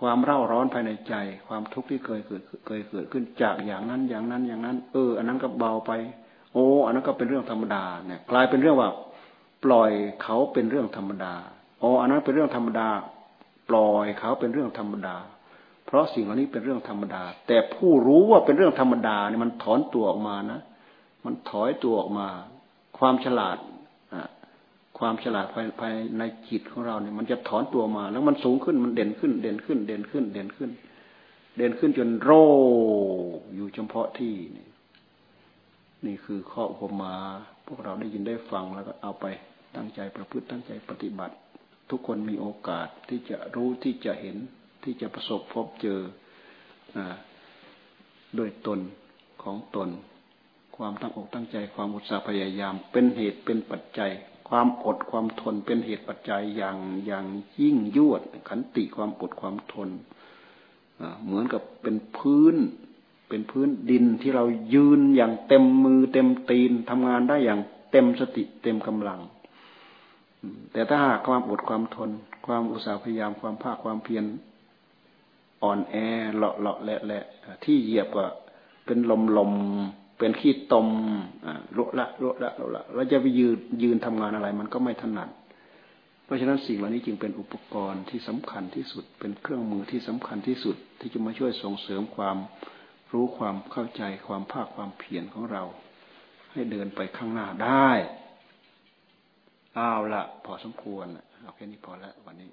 ความเร่าร้อนภายในใจ ความทุกข์ที่เคยเกิดเคยเกิดขึ้นจากอย่างนั้นอย่างนั้นอย่างนั้น เออ อันนั้นก็เบาไป โอ้อันนั้นก็เป็นเรื่องธรรมดาเนี่ย กลายเป็นเรื่องว่า ปล่อยเขาเป็นเรื่องธรรมดาโอ้อันนั้นเป็นเรื่องธรรมดา ปล่อยเขาเป็นเรื่องธรรมดา เพราะสิ่งเหล่านี้เป็นเรื่องธรรมดา แต่ผู้รู้ว่าเป็นเรื่องธรรมดาเนี่ยมันถอนตัวออกมานะ มันถอยตัวออกมา ความฉลาด ความฉลาดภายภายในจิตของเราเนี่ย มันจะถอนตัวมา แล้วมันสูงขึ้นมันเด่นขึ้น เด่นขึ้น เด่นขึ้น เด่นขึ้น เด่นขึ้นจนโรอยู่เฉพาะที่นี่นี่คือข้ออุปมา พวกเราได้ยินได้ฟังแล้วก็เอาไปตั้งใจประพฤติตั้งใจปฏิบัติ ทุกคนมีโอกาสที่จะรู้ที่จะเห็นที่จะประสบพบเจอโดยตนของตน ความตั้งอกตั้งใจความอุตสาห์พยายาม เป็นเหตุเป็นปัจจัย ความอดความทนเป็นเหตุปัจจัยอย่างอย่างยิ่งยวด ขันติความอดความทนเหมือนกับเป็นพื้น เป็นพื้นดินที่เรายืนอย่างเต็มมือเต็มตีนทำงานได้อย่างเต็มสติเต็มกำลัง แต่ถ้าหากความอดความทน ความอุตสาห์พยายามความภาคความเพียรอ่อนแอเลาะเลาะแหละแหละที่เหยียบก็เป็นลมลม เป็นขี้ตมโลละโลละโลละเราจะไปยืนยืนทำงานอะไร มันก็ไม่ถนัด เพราะฉะนั้นสิ่งเหล่านี้จึงเป็นอุปกรณ์ที่สำคัญที่สุด เป็นเครื่องมือที่สำคัญที่สุด ที่จะมาช่วยส่งเสริมความรู้ความเข้าใจความภาคความเพียรของเรา ให้เดินไปข้างหน้าได้อ้าวละพอสมควรเอาแค่นี้พอแล้ววันนี้